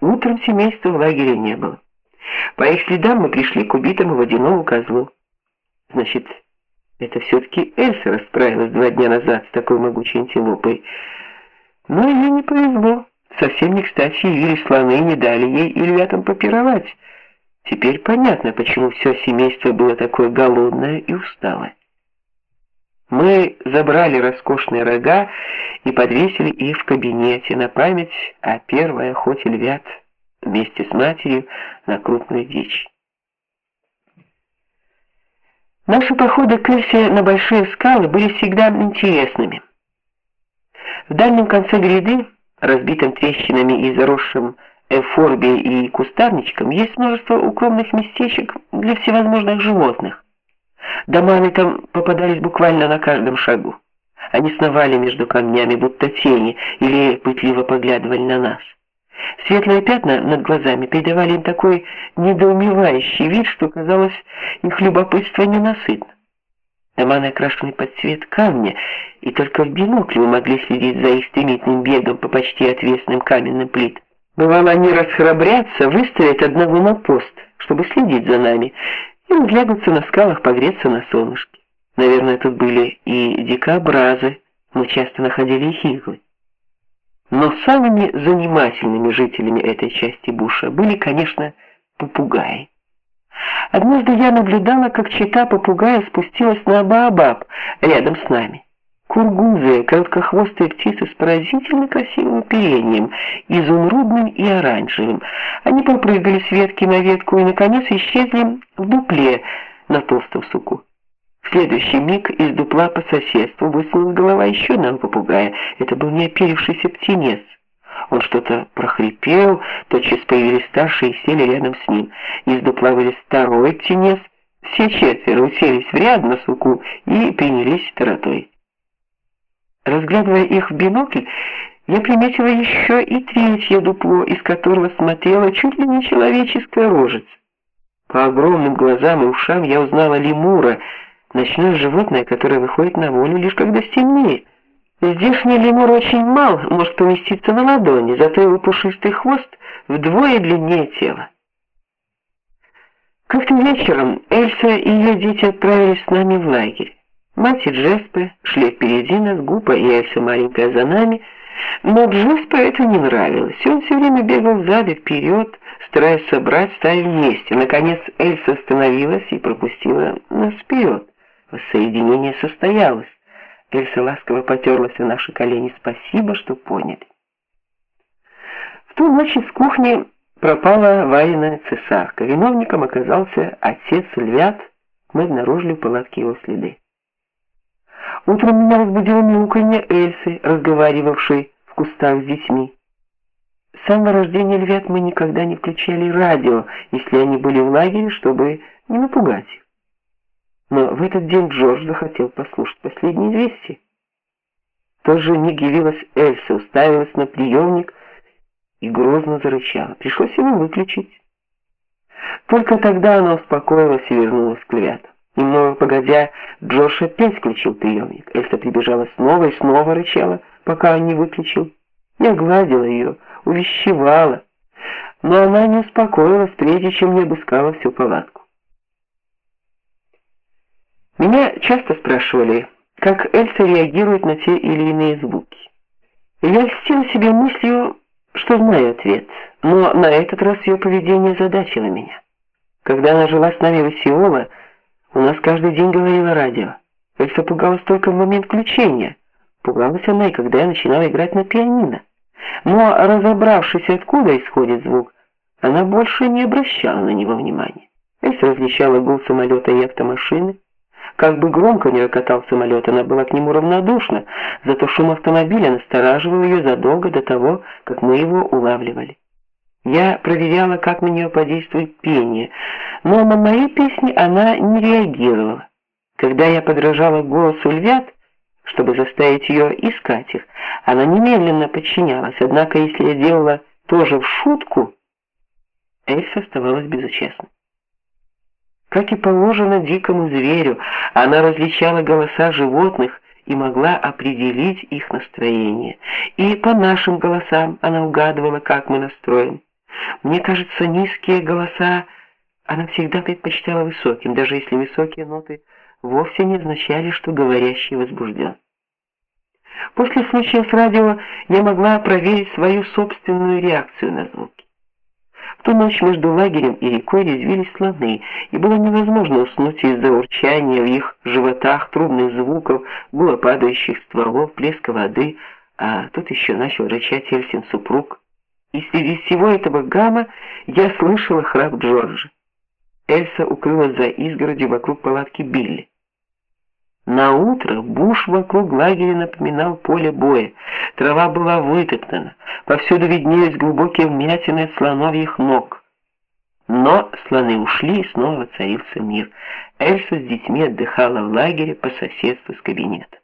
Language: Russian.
Утром семейства в лагере не было. По их следам мы пришли к убитому водяному козлу. Значит, это все таки Эльса расправилась два дня назад с такой могучей антилопой. Но ей не повезло. Совсем не кстати явились слоны и не дали ей и львятам попировать. Теперь понятно, почему все семейство было такое голодное и усталое. Мы забрали роскошные рога и подвесили их в кабинете на память о первой охоте львят вместе с матерью на крупную дичь. Наши походы к Эльсе на большие скалы были всегда интересными. В дальнем конце гряды, разбитом трещинами и заросшим эфорбией и кустарничком, есть множество укромных местечек для всевозможных животных. Доманы там попадались буквально на каждом шагу. Они сновали между камнями, будто тени, или пытливо поглядывали на нас. Светлые пятна над глазами придавали им такой недоумевающий вид, что казалось, их любопытство ненасытно. Доманы окрашены под цвет камня, и только в бинокле мы могли следить за их стремительным бегом по почти отвесным каменным плитам. Бывало, они расхрабрятся, выставят одного на пост, чтобы следить за нами, и разлягутся на скалах погреться на солнышке. Наверное, тут были и дикобразы, мы часто находили их иглы. Но самыми занимательными жителями этой части буша были, конечно, попугаи. Однажды я наблюдала, как чета попугая спустилась на Баобаб рядом с нами. Кургузы, короткохвостые птицы с поразительно красивым оперением, изумрудным и оранжевым. Они попрыгали с ветки на ветку и наконец исчезли в дупле на толстом суку. В следующий миг из дупла по соседству высунулась голова еще одного попугая. Это был неоперившийся птенец. Он что-то прохрипел, тотчас появились старшие и сели рядом с ним. Из дупла вылез второй птенец. Все четверо уселись в ряд на суку и принялись таратой. Разглядывая их в бинокль, я приметила еще и третье дупло, из которого смотрела чуть ли не человеческая рожица. По огромным глазам и ушам я узнала лемура, ночное животное, которое выходит на волю лишь когда стемнеет. Здешний лемур очень мал, может поместиться на ладони, зато его пушистый хвост вдвое длиннее тела. Как-то вечером Эльса и ее дети отправились с нами в лагерь. Мать и Джеспе шли впереди нас, Гупа и Эльса маленькая за нами, но Джеспе это не нравилось, и он все время бегал сзади вперед, стараясь собрать стаю вместе. Наконец Эльса остановилась и пропустила нас вперед. Воссоединение состоялось. Эльса ласково потерлась о наши колени. Спасибо, что поняли. В ту ночь из кухни пропала вареная цесарка. Виновником оказался отец Львят. Мы обнаружили в палатке его следы. Утром меня разбудило мяуканье Эльсы, разговаривавшей в кустах с детьми. С самого рождения львят мы никогда не включали радио, если они были в лагере, чтобы не напугать их. Но в этот день Джордж захотел послушать последние известия. В тот же миг явилась Эльса, уставилась на приемник и грозно зарычала. Пришлось его выключить. Только тогда она успокоилась и вернулась к львятам. Немного погодя, Джош опять включил приемник. Эльса прибежала снова и снова рычала, пока он не выключил. Я гладила ее, увещевала, но она не успокоилась, прежде чем не обыскала всю палатку. Меня часто спрашивали, как Эльса реагирует на те или иные звуки. Я льстила себе мыслью, что знаю ответ, но на этот раз ее поведение задачило меня. Когда она жила с нами в Исиола, у нас каждый день говорило радио. Эльса пугалась только в момент включения. Пугалась она и когда я начинала играть на пианино. Но разобравшись, откуда исходит звук, она больше не обращала на него внимания. Эльса различала гул самолета и автомашины. Как бы громко ни рокотал самолет, она была к нему равнодушна, зато шум автомобиля настораживал ее задолго до того, как мы его улавливали. Я проверяла, как на нее подействует пение, но на мои песни она не реагировала. Когда я подражала голосу львят, чтобы заставить ее искать их, она немедленно подчинялась. Однако, если я делала тоже в шутку, Эльса оставалась безучастной. Как и положено дикому зверю, она различала голоса животных и могла определить их настроение. И по нашим голосам она угадывала, как мы настроены. Мне кажется, низкие голоса она всегда предпочитала высоким, даже если высокие ноты вовсе не означали, что говорящий возбужден. После случая с радио я могла проверить свою собственную реакцию на звуки. В ту ночь между лагерем и рекой резвились слоны, и было невозможно уснуть из-за урчания в их животах, трубных звуков, гула падающих стволов, плеска воды, а тут еще начал рычать Эльсин супруг. И среди всего этого гамма я слышала храп Джорджа. Эльса укрылась за изгородью вокруг палатки Билли. На утро буш вокруг лагеря напоминал поле боя. Трава была вытоптана, повсюду виднелись глубокие вмятины слоновьих ног. Но слоны ушли, и снова воцарился мир. Эльса с детьми отдыхала в лагере по соседству с кабинетом.